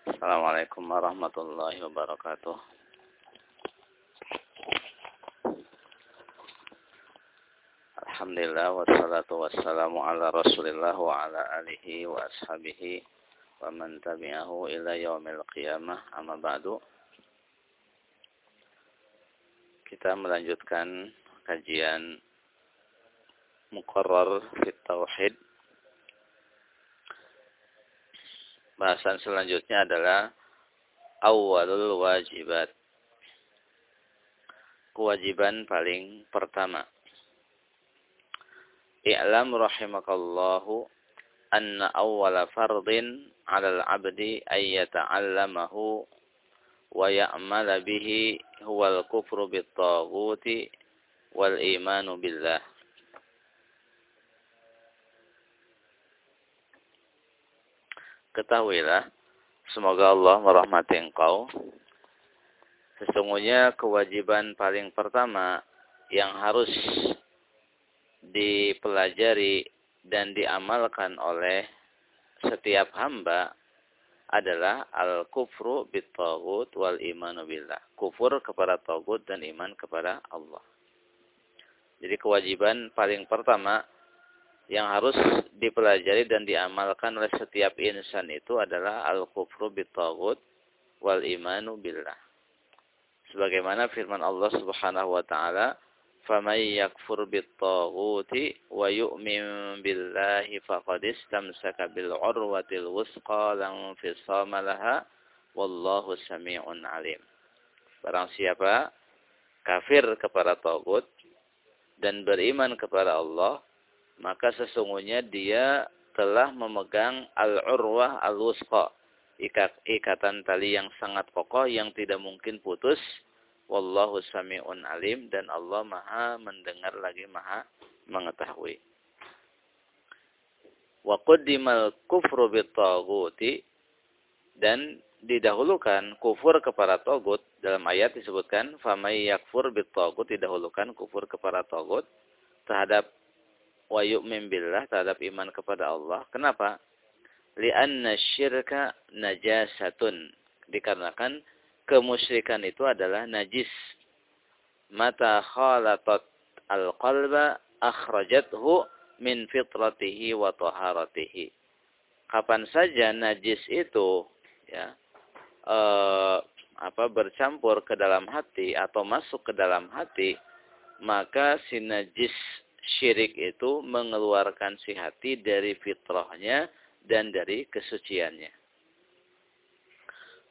Assalamualaikum warahmatullahi wabarakatuh. Alhamdulillah wassalatu wassalamu ala Rasulillah wa ala alihi wa ashabihi wa man tabi'ahu ila yaumil qiyamah amma ba'du. Kita melanjutkan kajian muqarrar fit tauhid Bahasan selanjutnya adalah awalul wajibat. Kewajiban paling pertama. I'lam rahimakallahu anna awwala fardin 'alal 'abdi ay yata'allamahu wa ya'mala bihi huwal kufru bit-taghuti wal imanu billah. Ketahuilah, semoga Allah merahmati engkau. Sesungguhnya kewajiban paling pertama yang harus dipelajari dan diamalkan oleh setiap hamba adalah al-kufru bit-taghut wal imanu billah. Kufur kepada tagut dan iman kepada Allah. Jadi kewajiban paling pertama yang harus dipelajari dan diamalkan oleh setiap insan itu adalah al-kufru bitaghut wal imanu billah. Sebagaimana firman Allah Subhanahu wa taala, "Faman yakfur bitaghuti wa yu'min billahi faqad istamsaka bil 'urwatil wusqa lam fisama laha wallahu samii'un 'alim." Barang siapa kafir kepada tagut dan beriman kepada Allah, maka sesungguhnya dia telah memegang al-urwah al-wusqa, ikat, ikatan tali yang sangat kokoh yang tidak mungkin putus. Wallahu sami'un alim dan Allah Maha mendengar lagi Maha mengetahui. Wa qaddimal kufru bitaghuti dan didahulukan kufur kepada togut dalam ayat disebutkan famay yakfur bitaghut didahulukan kufur kepada togut terhadap wa yu'min billah terhadap iman kepada Allah. Kenapa? Lianna syirka najasatun. Dikarenakan kemusyrikan itu adalah najis. Mata khalatat al-qalba akhrajathu min fitratihi wa taharatihi. Kapan saja najis itu ya eh, apa bercampur ke dalam hati atau masuk ke dalam hati, maka si najis syirik itu mengeluarkan si hati dari fitrahnya dan dari kesuciannya.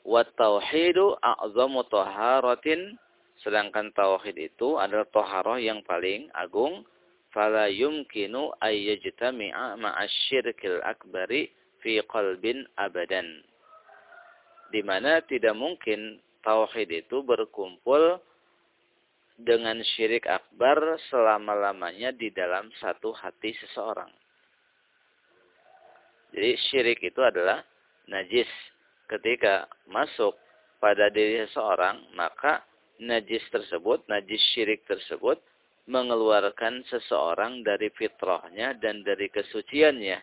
Wa tauhidu a'zamu taharatin. Sedangkan tauhid itu adalah taharah yang paling agung. Fala yumkinu ay yajtami'a ma'asyirkil akbari fi qalbin abadan. Di mana tidak mungkin tauhid itu berkumpul dengan syirik akbar selama-lamanya di dalam satu hati seseorang. Jadi syirik itu adalah najis. Ketika masuk pada diri seseorang, maka najis tersebut, najis syirik tersebut, mengeluarkan seseorang dari fitrahnya dan dari kesuciannya.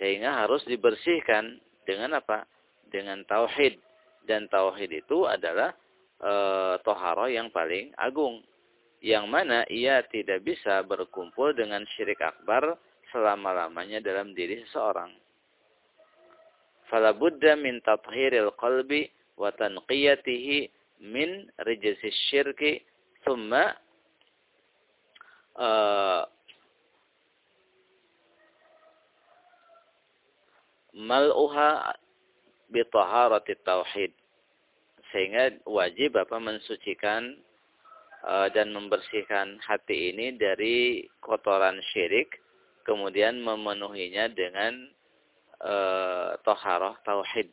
Sehingga harus dibersihkan dengan apa? Dengan tauhid. Dan tauhid itu adalah e, toharo yang paling agung. Yang mana ia tidak bisa berkumpul dengan syirik akbar selama-lamanya dalam diri seseorang. Fala Buddha min tathhiril qalbi wa tanqiyatihi min rijzi syirki thumma uh, mal'uha bi taharati tauhid sehingga wajib apa mensucikan uh, dan membersihkan hati ini dari kotoran syirik kemudian memenuhinya dengan uh, toharoh tauhid.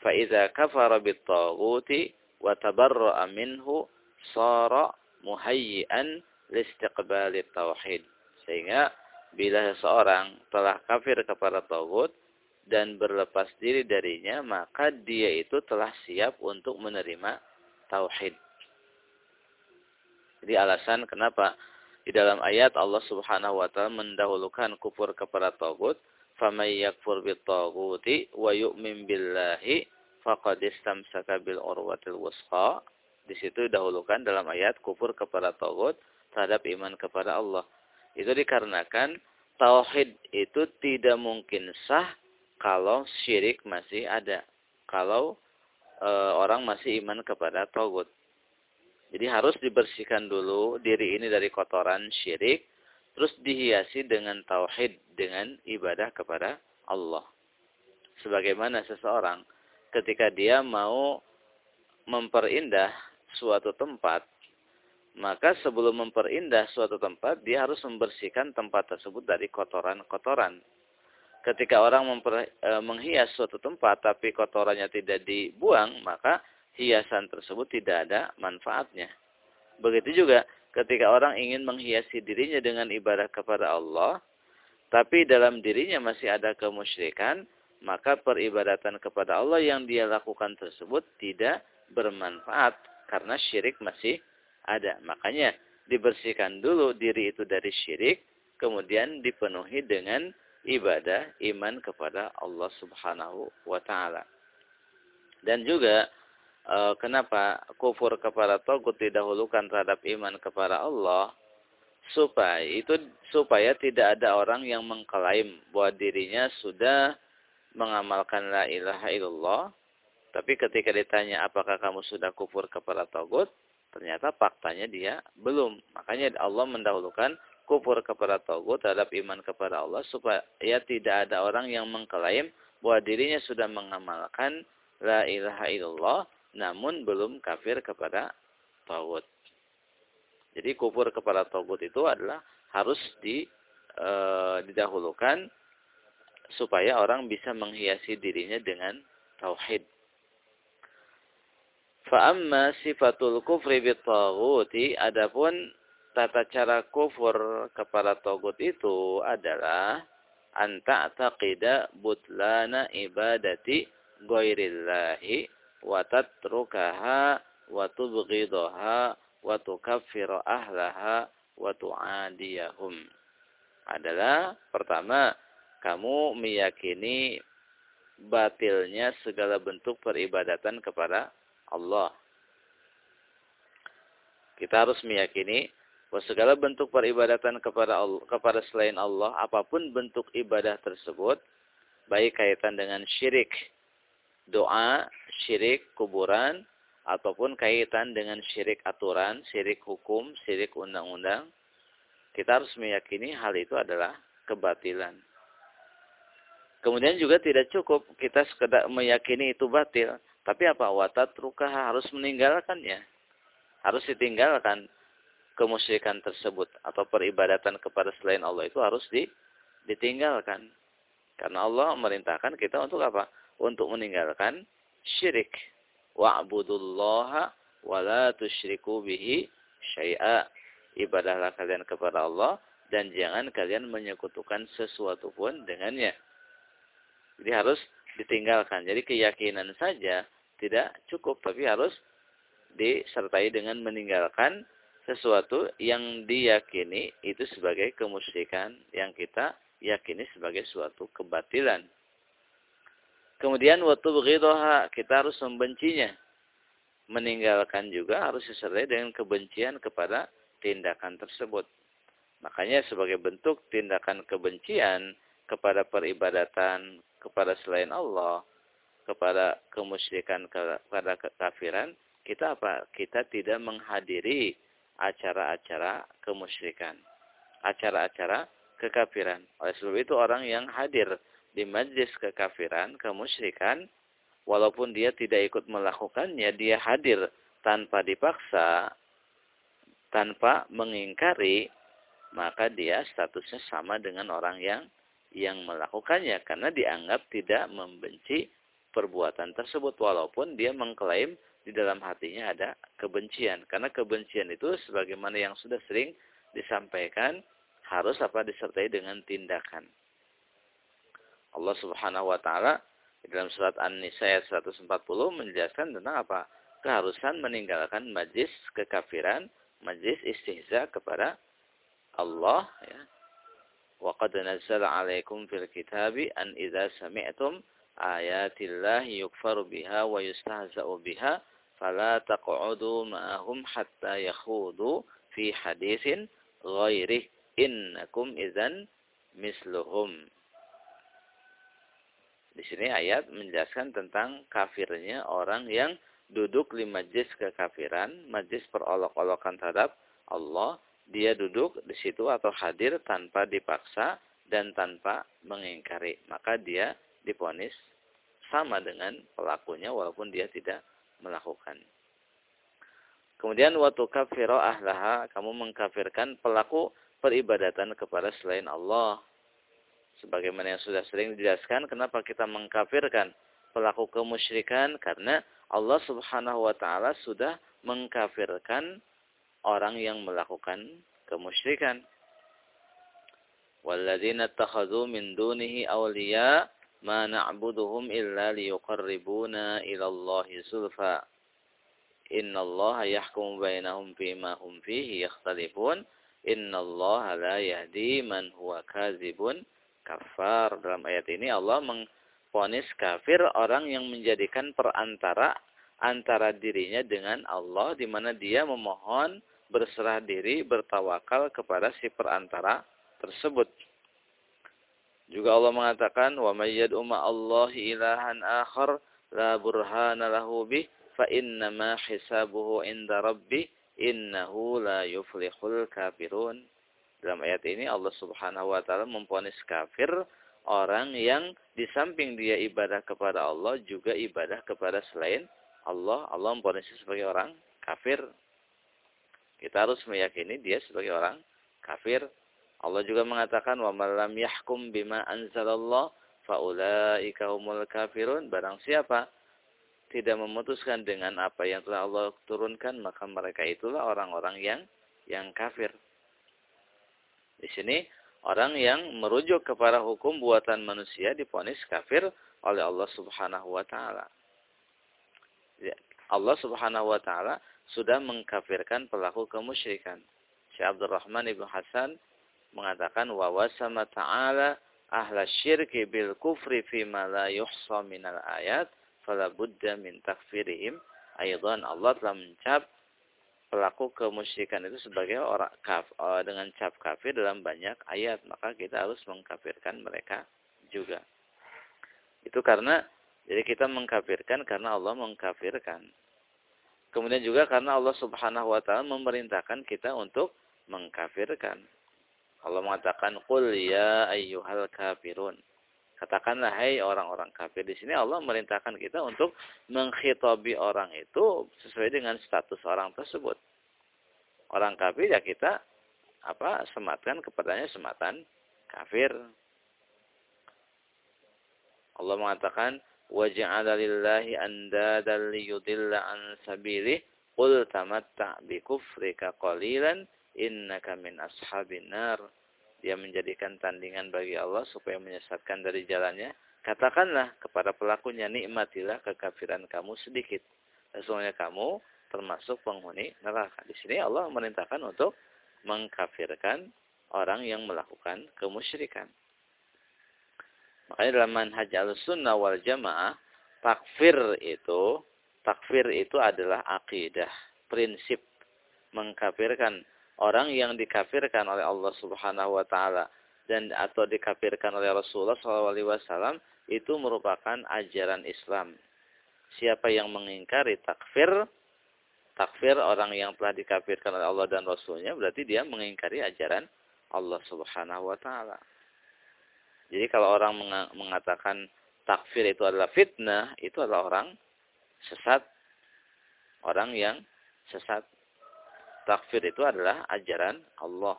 Bit taghuti wa tabarra'a minhu sara muhayyi'an listiqbalit tauhid. Sehingga bila seseorang telah kafir kepada tauhid dan berlepas diri darinya, maka dia itu telah siap untuk menerima tauhid. Jadi alasan kenapa di dalam ayat Allah Subhanahu wa taala mendahulukan kufur kepada tagut, "Faman yakfur bit-taghuti wa yu'min billahi faqad istamsaka bil urwatil wusqa. Di situ dahulukan dalam ayat kufur kepada tagut terhadap iman kepada Allah. Itu dikarenakan tauhid itu tidak mungkin sah kalau syirik masih ada. Kalau e, orang masih iman kepada tagut. Jadi harus dibersihkan dulu diri ini dari kotoran syirik, terus dihiasi dengan tauhid, dengan ibadah kepada Allah. Sebagaimana seseorang ketika dia mau memperindah suatu tempat, maka sebelum memperindah suatu tempat, dia harus membersihkan tempat tersebut dari kotoran-kotoran. Ketika orang memper, e, menghias suatu tempat tapi kotorannya tidak dibuang, maka hiasan tersebut tidak ada manfaatnya. Begitu juga ketika orang ingin menghiasi dirinya dengan ibadah kepada Allah, tapi dalam dirinya masih ada kemusyrikan, maka peribadatan kepada Allah yang dia lakukan tersebut tidak bermanfaat karena syirik masih ada. Makanya dibersihkan dulu diri itu dari syirik, kemudian dipenuhi dengan ibadah iman kepada Allah Subhanahu wa taala. Dan juga e, kenapa kufur kepada togut didahulukan terhadap iman kepada Allah? Supaya itu supaya tidak ada orang yang mengklaim bahwa dirinya sudah mengamalkan la ilaha illallah tapi ketika ditanya apakah kamu sudah kufur kepada togut? ternyata faktanya dia belum. Makanya Allah mendahulukan kufur kepada togut terhadap iman kepada Allah supaya tidak ada orang yang mengklaim bahwa dirinya sudah mengamalkan la ilaha illallah namun belum kafir kepada Tawud. Jadi kufur kepada Tawud itu adalah harus di, e, didahulukan supaya orang bisa menghiasi dirinya dengan tauhid. Fa'amma sifatul kufri bitaghuti adapun tata cara kufur kepada togut itu adalah anta taqida butlana ibadati ghairillahi wa tatrukaha wa tubghidaha wa tukaffiru ahlaha wa tu'adiyahum adalah pertama kamu meyakini batilnya segala bentuk peribadatan kepada Allah. Kita harus meyakini bahwa segala bentuk peribadatan kepada Allah, kepada selain Allah, apa pun bentuk ibadah tersebut, baik kaitan dengan syirik, doa, syirik kuburan, ataupun kaitan dengan syirik aturan, syirik hukum, syirik undang-undang, kita harus meyakini hal itu adalah kebatilan. Kemudian juga tidak cukup kita sekedar meyakini itu batil, tapi apa watat rukah harus meninggalkannya. Harus ditinggalkan kemusyrikan tersebut atau peribadatan kepada selain Allah itu harus ditinggalkan. Karena Allah memerintahkan kita untuk apa? untuk meninggalkan syirik. Wa'budullaha wa la tusyriku bihi syai'a. Ibadahlah kalian kepada Allah dan jangan kalian menyekutukan sesuatu pun dengannya. Jadi harus ditinggalkan. Jadi keyakinan saja tidak cukup tapi harus disertai dengan meninggalkan sesuatu yang diyakini itu sebagai kemusyrikan yang kita yakini sebagai suatu kebatilan. Kemudian waktu begitu kita harus membencinya. Meninggalkan juga harus disertai dengan kebencian kepada tindakan tersebut. Makanya sebagai bentuk tindakan kebencian kepada peribadatan kepada selain Allah, kepada kemusyrikan, kepada kekafiran, kita apa? Kita tidak menghadiri acara-acara kemusyrikan, acara-acara kekafiran. Oleh sebab itu orang yang hadir di majlis kekafiran, kemusyrikan, walaupun dia tidak ikut melakukannya, dia hadir tanpa dipaksa, tanpa mengingkari, maka dia statusnya sama dengan orang yang yang melakukannya karena dianggap tidak membenci perbuatan tersebut walaupun dia mengklaim di dalam hatinya ada kebencian karena kebencian itu sebagaimana yang sudah sering disampaikan harus apa disertai dengan tindakan Allah Subhanahu wa taala dalam surat An-Nisa ayat 140 menjelaskan tentang apa? Keharusan meninggalkan majlis kekafiran, majlis istihza kepada Allah ya. Wa qad nazzala 'alaikum fil kitabi an idza sami'tum ayatillah yukfaru biha wa yustahza'u biha fala taq'udu ma'ahum hatta yakhudu fi hadisin ghairih innakum idzan misluhum. Di sini ayat menjelaskan tentang kafirnya orang yang duduk di majlis kekafiran, majlis perolok-olokan terhadap Allah, dia duduk di situ atau hadir tanpa dipaksa dan tanpa mengingkari. Maka dia diponis sama dengan pelakunya walaupun dia tidak melakukan. Kemudian waktu kafiro ahlaha, kamu mengkafirkan pelaku peribadatan kepada selain Allah. Sebagaimana yang sudah sering dijelaskan, kenapa kita mengkafirkan pelaku kemusyrikan? Karena Allah subhanahu wa ta'ala sudah mengkafirkan orang yang melakukan kemusyrikan. Walladzina takhadhu min dunihi awliya ma na'buduhum illa liyuqarribuna ila Allahi zulfa. Inna Allah yahkumu bainahum fima hum fihi yakhtalifun. Inna Allah la yahdi man huwa kazibun kafar. Dalam ayat ini Allah mengfonis kafir orang yang menjadikan perantara antara dirinya dengan Allah di mana dia memohon berserah diri bertawakal kepada si perantara tersebut. Juga Allah mengatakan wa may yad'u Allahi ilahan akhar la burhana lahu bih fa inna ma hisabuhu inda rabbih innahu la yuflihul kafirun. Dalam ayat ini Allah Subhanahu wa taala memponis kafir orang yang di samping dia ibadah kepada Allah juga ibadah kepada selain Allah. Allah memponis sebagai orang kafir. Kita harus meyakini dia sebagai orang kafir. Allah juga mengatakan wa malam yahkum bima anzalallah faulaika humul kafirun. Barang siapa tidak memutuskan dengan apa yang telah Allah turunkan, maka mereka itulah orang-orang yang yang kafir. Di sini orang yang merujuk kepada hukum buatan manusia diponis kafir oleh Allah Subhanahu wa taala. Ya, Allah Subhanahu wa taala sudah mengkafirkan pelaku kemusyrikan. Syekh Abdurrahman Ibnu Hasan mengatakan wa wasama ta'ala ahla syirki bil kufri fi ma la yuhsa minal ayat fala budda min takfirihim aydan Allah telah mencap pelaku kemusyrikan itu sebagai orang kaf, uh, dengan cap kafir dalam banyak ayat, maka kita harus mengkafirkan mereka juga. Itu karena jadi kita mengkafirkan karena Allah mengkafirkan. Kemudian juga karena Allah Subhanahu wa taala memerintahkan kita untuk mengkafirkan. Allah mengatakan qul ya ayyuhal kafirun. Katakanlah hai orang-orang kafir di sini Allah merintahkan kita untuk menghitobi orang itu sesuai dengan status orang tersebut. Orang kafir ya kita apa sematkan kepadanya sematan kafir. Allah mengatakan waja'ala lillahi andadan liyudilla an sabilih qul tamatta bi kufrika qalilan innaka min ashabin nar dia menjadikan tandingan bagi Allah supaya menyesatkan dari jalannya, katakanlah kepada pelakunya, nikmatilah kekafiran kamu sedikit. Sesungguhnya kamu termasuk penghuni neraka. Di sini Allah merintahkan untuk mengkafirkan orang yang melakukan kemusyrikan. Makanya dalam manhaj al-sunnah wal jamaah, takfir itu, takfir itu adalah akidah, prinsip mengkafirkan orang yang dikafirkan oleh Allah Subhanahu wa taala dan atau dikafirkan oleh Rasulullah SAW itu merupakan ajaran Islam. Siapa yang mengingkari takfir, takfir orang yang telah dikafirkan oleh Allah dan Rasulnya, berarti dia mengingkari ajaran Allah Subhanahu wa taala. Jadi kalau orang mengatakan takfir itu adalah fitnah, itu adalah orang sesat. Orang yang sesat takfir itu adalah ajaran Allah.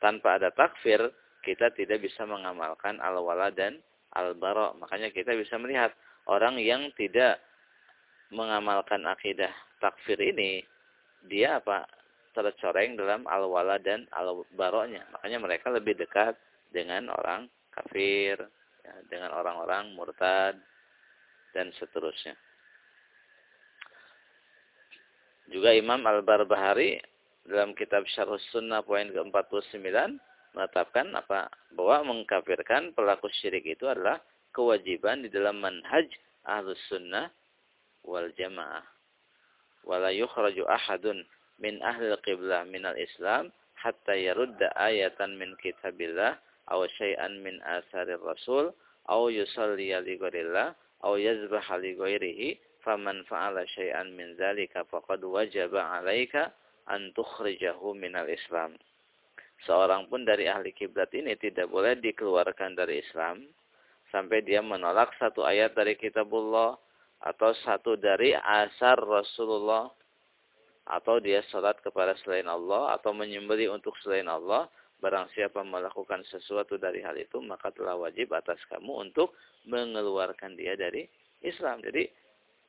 Tanpa ada takfir, kita tidak bisa mengamalkan al-wala dan al-bara. Makanya kita bisa melihat orang yang tidak mengamalkan akidah takfir ini, dia apa? tercoreng dalam al-wala dan al-baroknya. Makanya mereka lebih dekat dengan orang kafir, ya, dengan orang-orang murtad, dan seterusnya. Juga Imam Al-Barbahari dalam kitab Syarh Sunnah poin ke-49 menetapkan apa bahwa mengkafirkan pelaku syirik itu adalah kewajiban di dalam manhaj ahlus sunnah wal jamaah. Wala yukhraju ahadun min ahli qiblah minal islam hatta yarudda ayatan min kitabillah aw syai'an min asarir rasul aw yusalli li ghairillah aw yazbaha li ghairihi faman fa'ala syai'an min dzalika faqad wajaba 'alaika an tukhrijahu minal islam. Seorang pun dari ahli kiblat ini tidak boleh dikeluarkan dari Islam sampai dia menolak satu ayat dari kitabullah atau satu dari asar Rasulullah atau dia sholat kepada selain Allah atau menyembeli untuk selain Allah. Barang siapa melakukan sesuatu dari hal itu maka telah wajib atas kamu untuk mengeluarkan dia dari Islam. Jadi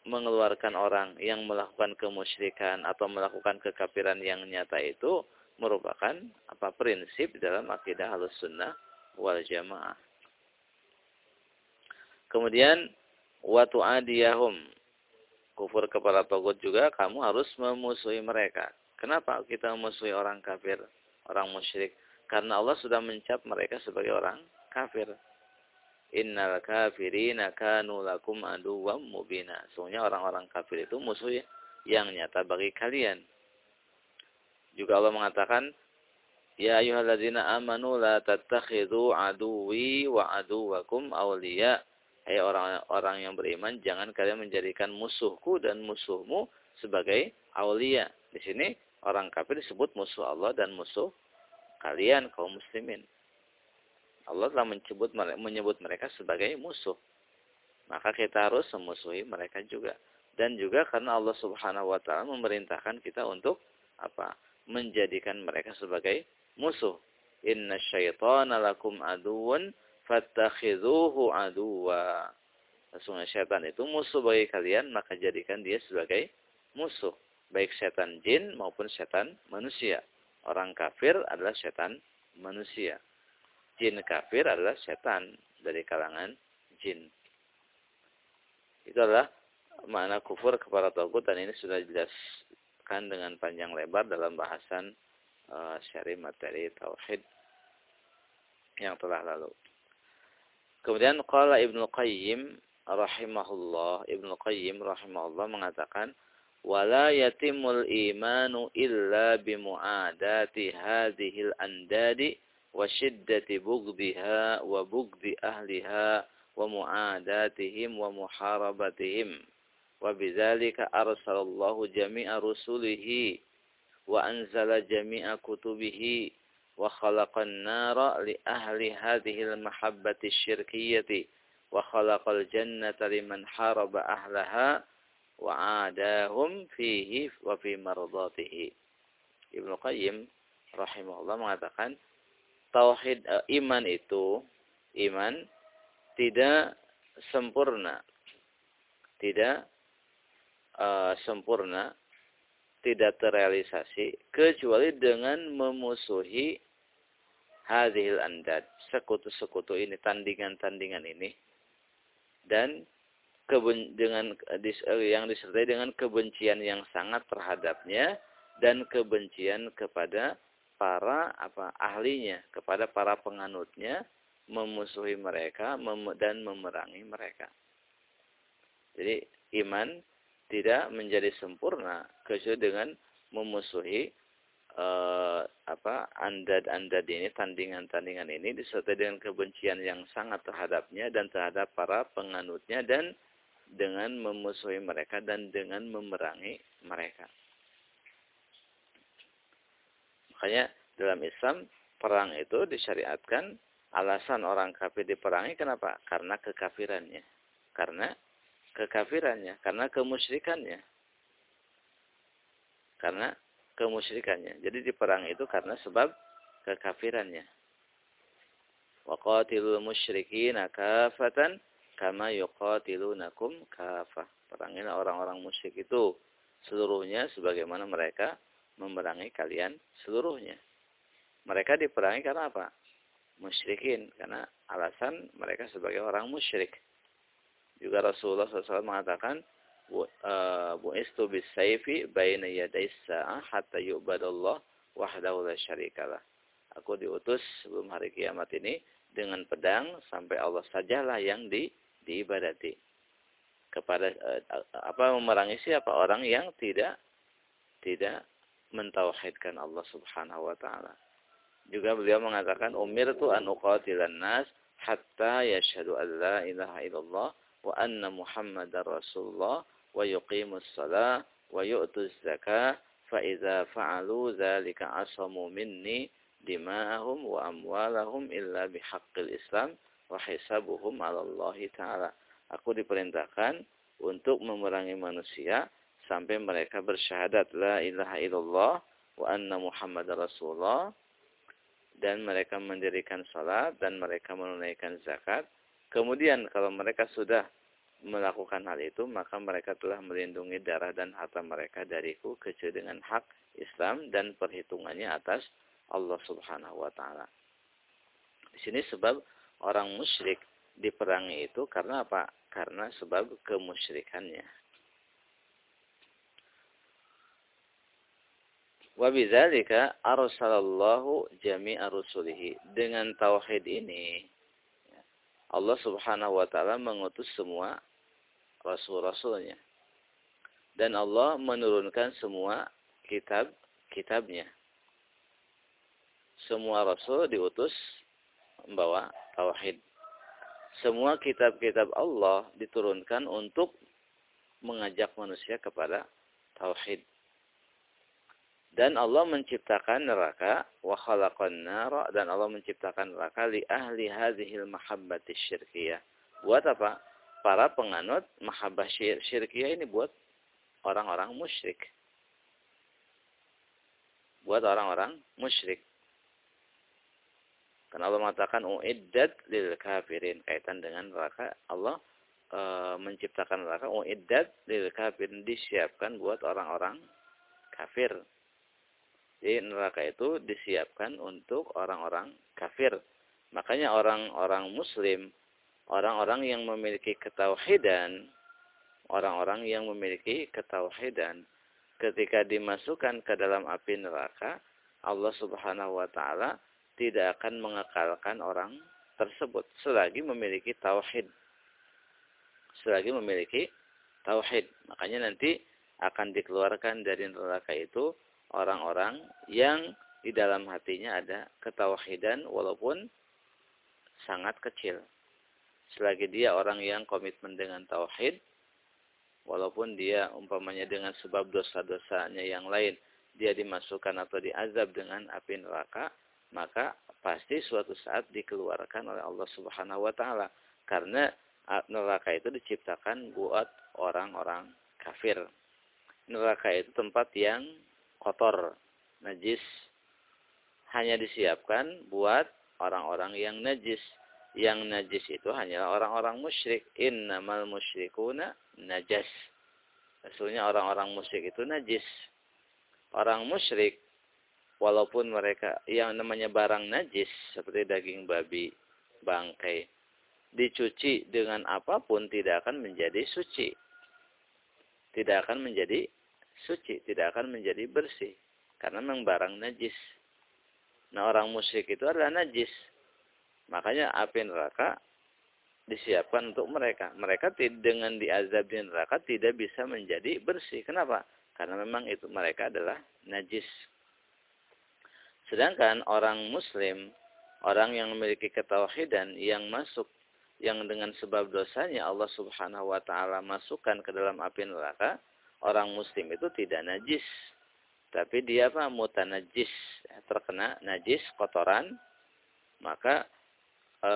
mengeluarkan orang yang melakukan kemusyrikan atau melakukan kekafiran yang nyata itu merupakan apa prinsip dalam akidah halus sunnah wal jamaah. Kemudian watu adiyahum kufur kepada togut juga kamu harus memusuhi mereka. Kenapa kita memusuhi orang kafir, orang musyrik? Karena Allah sudah mencap mereka sebagai orang kafir. Innal kafirina kanu lakum aduwam mubina. Sungguhnya orang-orang kafir itu musuh yang nyata bagi kalian. Juga Allah mengatakan, Ya ayuhalladzina amanu la tattakhidhu aduwi wa aduwakum awliya. Hai orang-orang yang beriman, jangan kalian menjadikan musuhku dan musuhmu sebagai awliya. Di sini orang kafir disebut musuh Allah dan musuh kalian kaum muslimin. Allah telah menyebut menyebut mereka sebagai musuh. Maka kita harus memusuhi mereka juga. Dan juga karena Allah Subhanahu wa taala memerintahkan kita untuk apa? menjadikan mereka sebagai musuh. Inna syaitana lakum aduun fattakhidhuhu aduwa. Sesungguhnya syaitan itu musuh bagi kalian, maka jadikan dia sebagai musuh. Baik setan jin maupun setan manusia. Orang kafir adalah setan manusia. Jin kafir adalah setan dari kalangan jin. Itu adalah makna kufur kepada Tauhid dan ini sudah jelas jelaskan dengan panjang lebar dalam bahasan uh, syari materi tauhid yang telah lalu. Kemudian qala Ibnu Qayyim rahimahullah, Ibnu Qayyim rahimahullah mengatakan wala yatimul imanu illa bimuadati hadhil andadi bughdhi ahliha wa muadatihim wa muharabatihim وبذلك أرسل الله جميع رسله وأنزل جميع كتبه وخلق النار لأهل هذه المحبة الشركية وخلق الجنة لمن حارب أهلها وعاداهم فيه وفي مرضاته. Ibnu Qayyim rahimahullah mengatakan tauhid iman itu iman tidak sempurna. Tidak uh, sempurna tidak terrealisasi kecuali dengan memusuhi hadhil andad sekutu-sekutu ini tandingan-tandingan ini dan keben, dengan yang disertai dengan kebencian yang sangat terhadapnya dan kebencian kepada para apa ahlinya kepada para penganutnya memusuhi mereka mem, dan memerangi mereka jadi iman tidak menjadi sempurna kecuali dengan memusuhi uh, apa andad-andad ini tandingan-tandingan ini disertai dengan kebencian yang sangat terhadapnya dan terhadap para penganutnya dan dengan memusuhi mereka dan dengan memerangi mereka. Makanya dalam Islam perang itu disyariatkan alasan orang kafir diperangi kenapa? Karena kekafirannya. Karena kekafirannya, karena kemusyrikannya. Karena kemusyrikannya. Jadi di perang itu karena sebab kekafirannya. Waqatilul musyrikin kafatan kama yuqatilunakum kafah. Perangilah orang-orang musyrik itu seluruhnya sebagaimana mereka memerangi kalian seluruhnya. Mereka diperangi karena apa? Musyrikin. Karena alasan mereka sebagai orang musyrik. Juga Rasulullah SAW mengatakan, eh, Bu'istu bisayfi baina yaday sa'ah hatta yu'badallah wahdahu la syarikalah. Aku diutus sebelum hari kiamat ini dengan pedang sampai Allah sajalah yang di diibadati. Kepada eh, apa memerangi siapa orang yang tidak tidak mentauhidkan Allah Subhanahu wa taala. Juga beliau mengatakan umirtu an uqatilan nas hatta yashhadu an la ilaha illallah wa anna muhammadar rasulullah wa yuqimus salah wa yu'tuz zakah fa idza fa'alu dzalika asamu minni dima'ahum wa amwalahum illa bihaqqil islam wa hisabuhum 'ala Allah taala. Aku diperintahkan untuk memerangi manusia sampai mereka bersyahadat la ilaha illallah wa anna muhammadar rasulullah dan mereka mendirikan salat dan mereka menunaikan zakat. Kemudian kalau mereka sudah melakukan hal itu, maka mereka telah melindungi darah dan harta mereka dariku kecuali dengan hak Islam dan perhitungannya atas Allah Subhanahu wa taala. Di sini sebab orang musyrik diperangi itu karena apa? Karena sebab kemusyrikannya. Wa bidzalika arsalallahu jami'a rusulihi. Dengan tauhid ini Allah Subhanahu wa taala mengutus semua rasul-rasulnya. Dan Allah menurunkan semua kitab-kitabnya. Semua rasul diutus membawa tauhid. Semua kitab-kitab Allah diturunkan untuk mengajak manusia kepada tauhid dan Allah menciptakan neraka wa khalaqan nara dan Allah menciptakan neraka li ahli hadhil mahabbati syirkiyah. Buat apa? Para penganut mahabbah syir syirkiyah ini buat orang-orang musyrik. Buat orang-orang musyrik. Karena Allah mengatakan uiddat lil kafirin kaitan dengan neraka Allah e, menciptakan neraka uiddat lil kafirin disiapkan buat orang-orang kafir jadi neraka itu disiapkan untuk orang-orang kafir. Makanya orang-orang muslim, orang-orang yang memiliki ketauhidan, orang-orang yang memiliki ketauhidan, ketika dimasukkan ke dalam api neraka, Allah Subhanahu wa taala tidak akan mengekalkan orang tersebut selagi memiliki tauhid. Selagi memiliki tauhid. Makanya nanti akan dikeluarkan dari neraka itu orang-orang yang di dalam hatinya ada ketauhidan walaupun sangat kecil. Selagi dia orang yang komitmen dengan tauhid, walaupun dia umpamanya dengan sebab dosa-dosanya yang lain, dia dimasukkan atau diazab dengan api neraka, maka pasti suatu saat dikeluarkan oleh Allah Subhanahu wa taala. Karena neraka itu diciptakan buat orang-orang kafir. Neraka itu tempat yang kotor, najis hanya disiapkan buat orang-orang yang najis. Yang najis itu hanyalah orang-orang musyrik. Innamal musyrikuna najas. Maksudnya orang-orang musyrik itu najis. Orang musyrik walaupun mereka yang namanya barang najis seperti daging babi, bangkai dicuci dengan apa pun tidak akan menjadi suci. Tidak akan menjadi suci, tidak akan menjadi bersih. Karena memang barang najis. Nah orang musyrik itu adalah najis. Makanya api neraka disiapkan untuk mereka. Mereka dengan diazab di neraka tidak bisa menjadi bersih. Kenapa? Karena memang itu mereka adalah najis. Sedangkan orang muslim, orang yang memiliki ketauhidan yang masuk yang dengan sebab dosanya Allah Subhanahu wa taala masukkan ke dalam api neraka, orang muslim itu tidak najis. Tapi dia apa? Mutanajis. Terkena najis, kotoran. Maka e,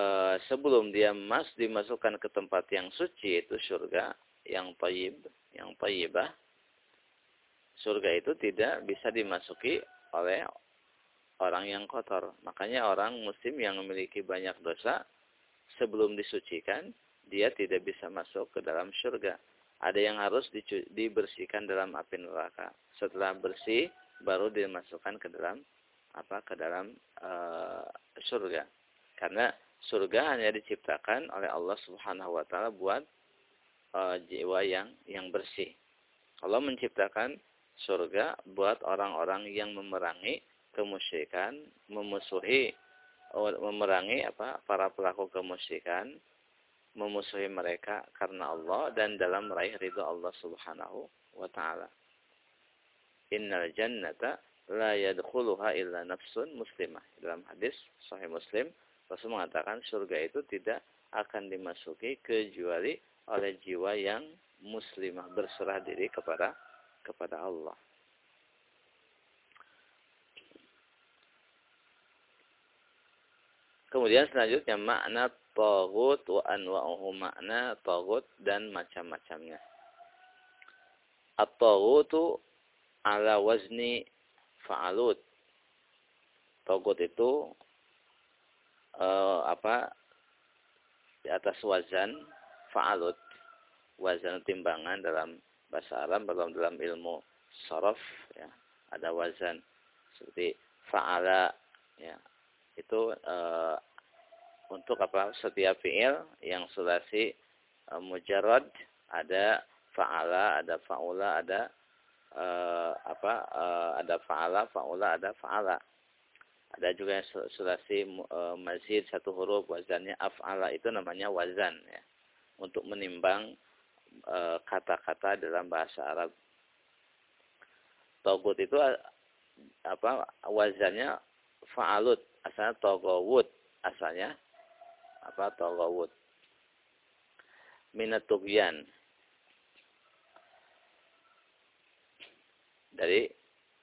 sebelum dia mas dimasukkan ke tempat yang suci itu surga yang tayyib, yang tayyibah. Surga itu tidak bisa dimasuki oleh orang yang kotor. Makanya orang muslim yang memiliki banyak dosa sebelum disucikan dia tidak bisa masuk ke dalam surga ada yang harus dibersihkan dalam api neraka. Setelah bersih baru dimasukkan ke dalam apa ke dalam uh, surga. Karena surga hanya diciptakan oleh Allah Subhanahu wa taala buat uh, jiwa yang yang bersih. Allah menciptakan surga buat orang-orang yang memerangi kemusyrikan, memusuhi memerangi apa para pelaku kemusyrikan memusuhi mereka karena Allah dan dalam meraih ridho Allah Subhanahu wa taala. Innal jannata la yadkhuluha illa nafsun muslimah. Dalam hadis sahih Muslim, Rasul mengatakan surga itu tidak akan dimasuki kecuali oleh jiwa yang muslimah berserah diri kepada kepada Allah. Kemudian selanjutnya makna tagut wa anwa'uhu makna tagut dan macam-macamnya. At-tagutu ala wazni fa'alut. Tagut itu uh, apa di atas wazan fa'alut. Wazan timbangan dalam bahasa Arab dalam dalam ilmu sorof ya ada wazan seperti fa'ala ya itu e, untuk apa setiap fiil yang sulasi e, mujarrad ada fa'ala, ada fa'ula, ada e, apa e, ada fa'ala, fa'ula, ada fa'ala. Ada juga yang sulasi e, mazid satu huruf wazannya af'ala itu namanya wazan ya. Untuk menimbang kata-kata dalam bahasa Arab. Togut itu apa wazannya fa'alut asalnya togawud asalnya apa? Togawud minat tugyan dari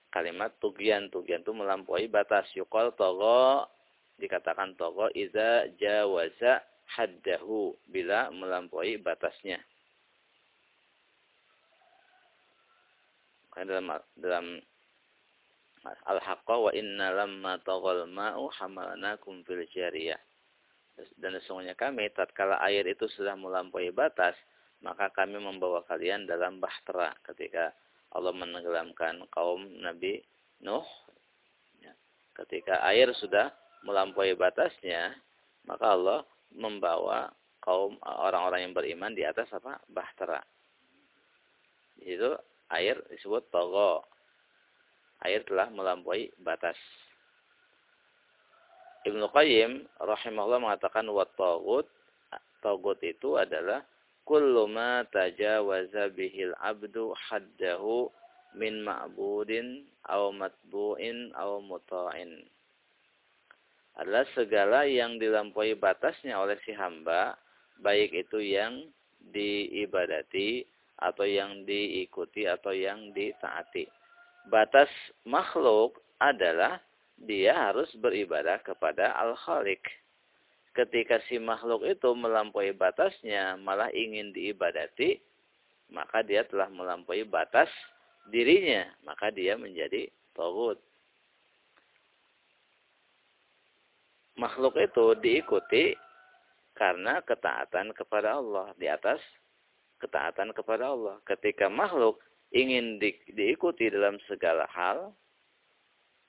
kalimat tugyan itu melampaui batas. Yukol togo dikatakan togo iza jawaza haddahu bila melampaui batasnya. Dalam dalam al-haqqa wa inna lamma taghal ma'u hamalnakum fil jariyah. Dan sesungguhnya kami tatkala air itu sudah melampaui batas, maka kami membawa kalian dalam bahtera ketika Allah menenggelamkan kaum Nabi Nuh. Ya. Ketika air sudah melampaui batasnya, maka Allah membawa kaum orang-orang yang beriman di atas apa? Bahtera. Itu air disebut togo air telah melampaui batas. Ibnu Qayyim rahimahullah mengatakan wa tagut tagut itu adalah kullu ma tajawaza bihil abdu haddahu min ma'budin aw matbu'in aw muta'in. Adalah segala yang dilampaui batasnya oleh si hamba baik itu yang diibadati atau yang diikuti atau yang ditaati. Batas makhluk adalah dia harus beribadah kepada Al-Khaliq. Ketika si makhluk itu melampaui batasnya, malah ingin diibadati, maka dia telah melampaui batas dirinya, maka dia menjadi togut. Makhluk itu diikuti karena ketaatan kepada Allah di atas ketaatan kepada Allah. Ketika makhluk ingin di, diikuti dalam segala hal,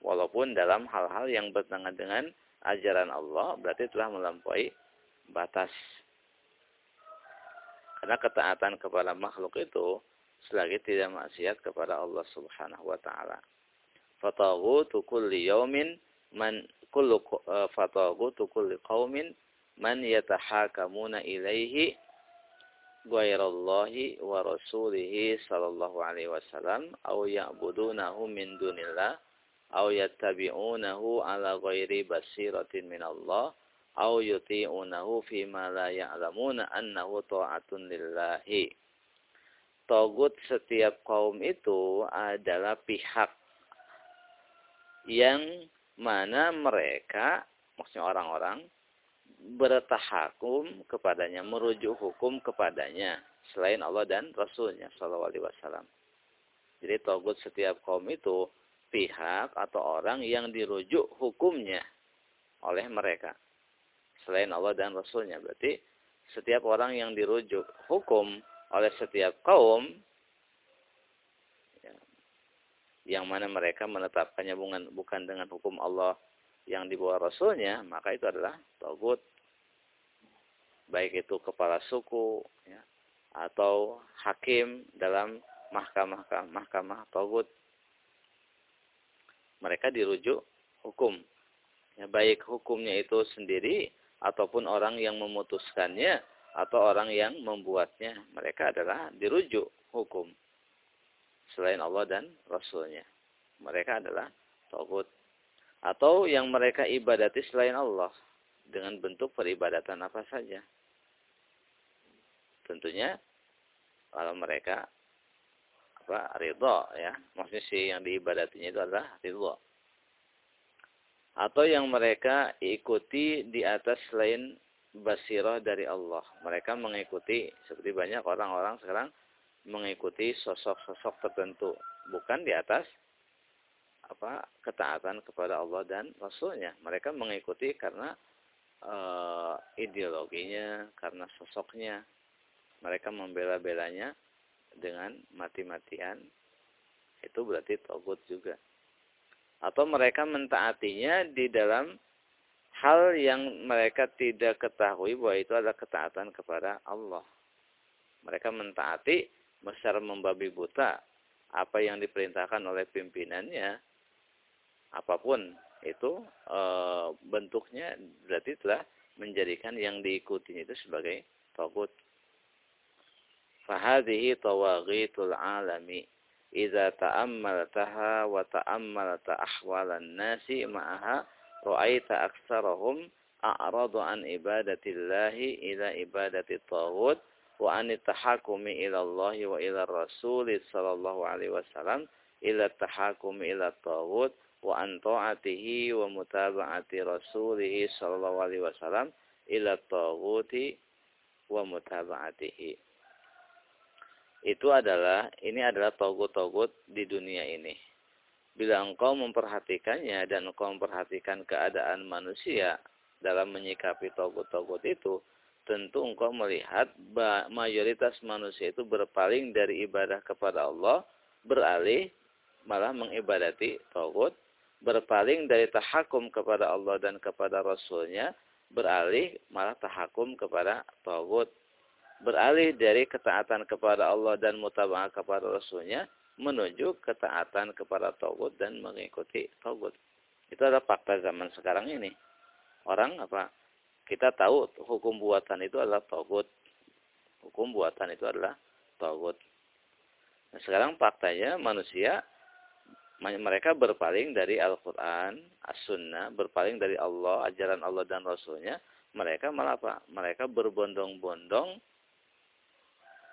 walaupun dalam hal-hal yang bertentangan dengan ajaran Allah, berarti telah melampaui batas. Karena ketaatan kepada makhluk itu selagi tidak maksiat kepada Allah Subhanahu wa taala. Fataghutu kulli yaumin man kullu uh, fataghutu kulli qaumin man yatahakamuna ilaihi ghairallahi wa rasulihi sallallahu alaihi wasallam aw ya'budunahu min dunillah aw yattabi'unahu ala ghairi basiratin min Allah aw yuti'unahu fi ma la ya'lamuna annahu ta'atun lillahi Togut setiap kaum itu adalah pihak yang mana mereka, maksudnya orang-orang, bertahakum kepadanya, merujuk hukum kepadanya selain Allah dan Rasulnya Shallallahu Alaihi Wasallam. Jadi togut setiap kaum itu pihak atau orang yang dirujuk hukumnya oleh mereka. Selain Allah dan Rasulnya. Berarti setiap orang yang dirujuk hukum oleh setiap kaum ya, yang mana mereka menetapkannya bukan, bukan dengan hukum Allah yang dibawa Rasulnya, maka itu adalah togut baik itu kepala suku ya, atau hakim dalam mahkamah mahkamah togut mereka dirujuk hukum Ya, baik hukumnya itu sendiri ataupun orang yang memutuskannya atau orang yang membuatnya. Mereka adalah dirujuk hukum selain Allah dan Rasulnya. Mereka adalah togut. Atau yang mereka ibadati selain Allah dengan bentuk peribadatan apa saja. Tentunya kalau mereka apa ridho ya maksudnya si yang diibadatinya itu adalah ridho atau yang mereka ikuti di atas selain basirah dari Allah. Mereka mengikuti seperti banyak orang-orang sekarang mengikuti sosok-sosok tertentu, bukan di atas apa ketaatan kepada Allah dan Rasulnya. Mereka mengikuti karena e, ideologinya, karena sosoknya. Mereka membela-belanya dengan mati-matian. Itu berarti togut juga atau mereka mentaatinya di dalam hal yang mereka tidak ketahui bahwa itu adalah ketaatan kepada Allah. Mereka mentaati secara membabi buta apa yang diperintahkan oleh pimpinannya, apa pun itu e, bentuknya berarti telah menjadikan yang diikuti itu sebagai tagut. Fahadihi tawaghitul alami idza ta'ammaltaha wa ta'ammalta ahwalan nasi ma'aha ra'aita aktsarahum a'radu an ibadatillahi ila ibadati taghut wa an tahakumi ila Allah wa ila Rasul sallallahu alaihi wasallam ila tahakumi ila taghut wa an ta'atihi wa mutaba'ati rasulih sallallahu alaihi wasallam ila taghuti wa mutaba'atihi itu adalah ini adalah togut-togut di dunia ini. Bila engkau memperhatikannya dan engkau memperhatikan keadaan manusia dalam menyikapi togut-togut itu, tentu engkau melihat mayoritas manusia itu berpaling dari ibadah kepada Allah, beralih malah mengibadati togut, berpaling dari tahakum kepada Allah dan kepada Rasulnya, beralih malah tahakum kepada togut beralih dari ketaatan kepada Allah dan mutabah kepada Rasulnya menuju ketaatan kepada Tauhid dan mengikuti Tauhid. Itu adalah fakta zaman sekarang ini. Orang apa? Kita tahu hukum buatan itu adalah Tauhid. Hukum buatan itu adalah Tauhid. Nah, sekarang faktanya manusia mereka berpaling dari Al-Quran, As-Sunnah, berpaling dari Allah, ajaran Allah dan Rasulnya. Mereka malah apa? Mereka berbondong-bondong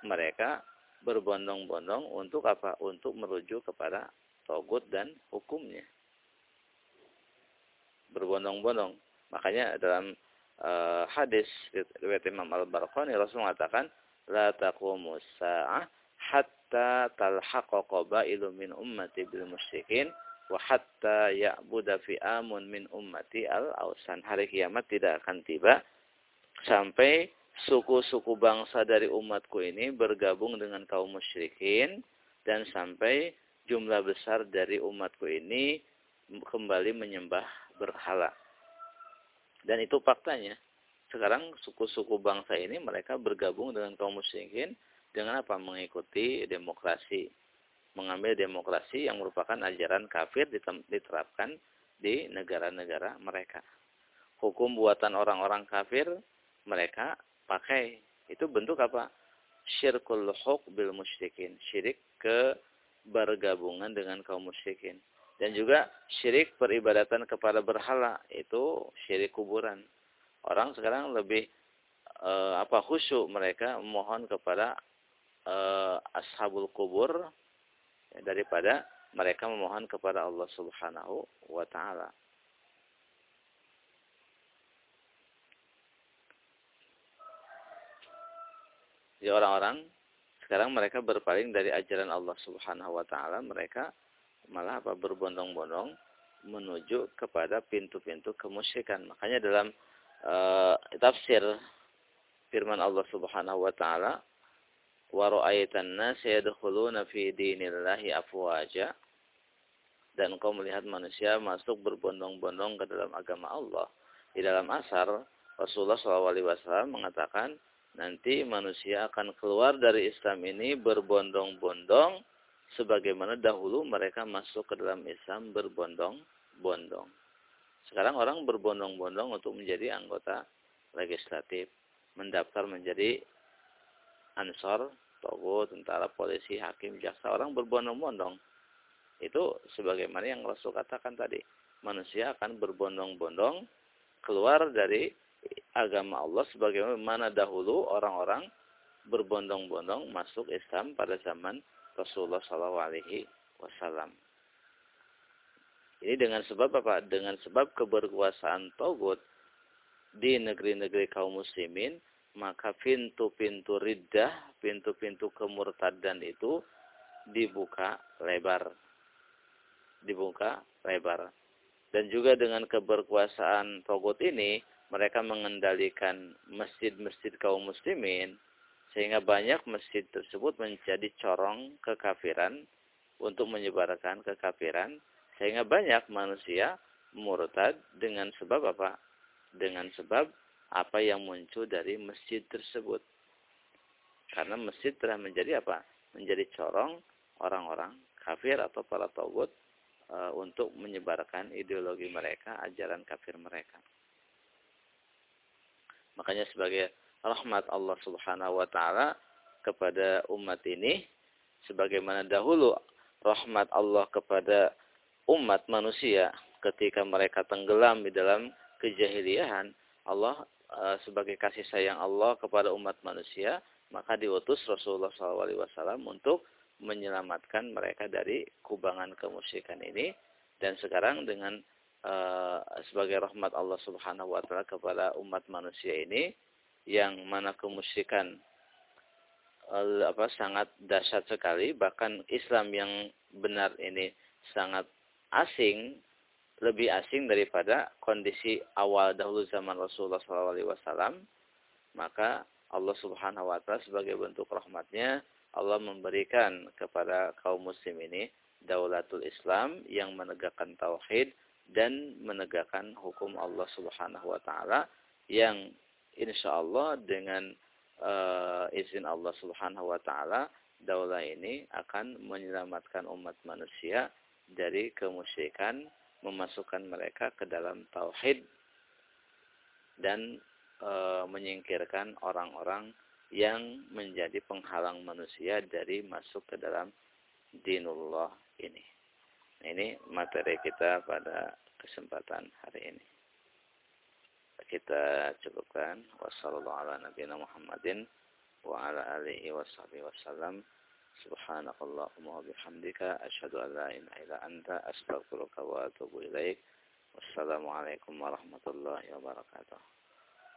mereka berbondong-bondong untuk apa? Untuk merujuk kepada togut dan hukumnya. Berbondong-bondong. Makanya dalam uh, hadis riwayat Imam Al-Barqani Rasul mengatakan la taqumu sa'ah hatta talhaqa qabailu min ummati bil musyrikin wa hatta ya'buda fi amun min ummati al-ausan. Hari kiamat tidak akan tiba sampai suku-suku bangsa dari umatku ini bergabung dengan kaum musyrikin dan sampai jumlah besar dari umatku ini kembali menyembah berhala. Dan itu faktanya. Sekarang suku-suku bangsa ini mereka bergabung dengan kaum musyrikin dengan apa? Mengikuti demokrasi. Mengambil demokrasi yang merupakan ajaran kafir diterapkan di negara-negara mereka. Hukum buatan orang-orang kafir mereka pakai. Itu bentuk apa? Syirkul huk bil musyrikin. Syirik ke bergabungan dengan kaum musyrikin. Dan juga syirik peribadatan kepada berhala. Itu syirik kuburan. Orang sekarang lebih e, apa khusyuk mereka memohon kepada e, ashabul kubur ya, daripada mereka memohon kepada Allah Subhanahu wa taala. Jadi orang-orang sekarang mereka berpaling dari ajaran Allah Subhanahu wa taala, mereka malah apa berbondong-bondong menuju kepada pintu-pintu kemusyrikan. Makanya dalam uh, tafsir firman Allah Subhanahu wa taala, "Wa ra'aitan nas yadkhuluna fi dinillahi afwaja." Dan kau melihat manusia masuk berbondong-bondong ke dalam agama Allah. Di dalam asar Rasulullah SAW mengatakan, nanti manusia akan keluar dari Islam ini berbondong-bondong sebagaimana dahulu mereka masuk ke dalam Islam berbondong-bondong. Sekarang orang berbondong-bondong untuk menjadi anggota legislatif, mendaftar menjadi ansor, togo, tentara, polisi, hakim, jaksa. Orang berbondong-bondong. Itu sebagaimana yang Rasul katakan tadi. Manusia akan berbondong-bondong keluar dari agama Allah sebagaimana dahulu orang-orang berbondong-bondong masuk Islam pada zaman Rasulullah SAW. Ini dengan sebab apa? Dengan sebab keberkuasaan Togut di negeri-negeri kaum muslimin, maka pintu-pintu riddah, pintu-pintu kemurtadan itu dibuka lebar. Dibuka lebar. Dan juga dengan keberkuasaan Togut ini, mereka mengendalikan masjid-masjid kaum muslimin, sehingga banyak masjid tersebut menjadi corong kekafiran untuk menyebarkan kekafiran sehingga banyak manusia murtad dengan sebab apa? Dengan sebab apa yang muncul dari masjid tersebut. Karena masjid telah menjadi apa? Menjadi corong orang-orang kafir atau para taubat e, untuk menyebarkan ideologi mereka, ajaran kafir mereka. Makanya sebagai rahmat Allah Subhanahu wa taala kepada umat ini sebagaimana dahulu rahmat Allah kepada umat manusia ketika mereka tenggelam di dalam kejahiliahan, Allah uh, sebagai kasih sayang Allah kepada umat manusia, maka diutus Rasulullah SAW untuk menyelamatkan mereka dari kubangan kemusyrikan ini. Dan sekarang dengan uh, sebagai rahmat Allah Subhanahu Wa Taala kepada umat manusia ini, yang mana kemusyrikan uh, apa sangat dahsyat sekali, bahkan Islam yang benar ini sangat asing lebih asing daripada kondisi awal dahulu zaman Rasulullah SAW, maka Allah Subhanahu Wa Taala sebagai bentuk rahmatnya Allah memberikan kepada kaum muslim ini daulatul Islam yang menegakkan tauhid dan menegakkan hukum Allah Subhanahu Wa Taala yang insya Allah dengan uh, izin Allah Subhanahu Wa Taala daulah ini akan menyelamatkan umat manusia dari kemusyrikan, memasukkan mereka ke dalam tauhid dan e, menyingkirkan orang-orang yang menjadi penghalang manusia dari masuk ke dalam dinullah ini. Nah, ini materi kita pada kesempatan hari ini. Kita cukupkan. Wassalamualaikum warahmatullahi wabarakatuh. سبحانك اللهم وبحمدك أشهد أن لا إله إلا أنت أستغفرك وأتوب إليك والسلام عليكم ورحمة الله وبركاته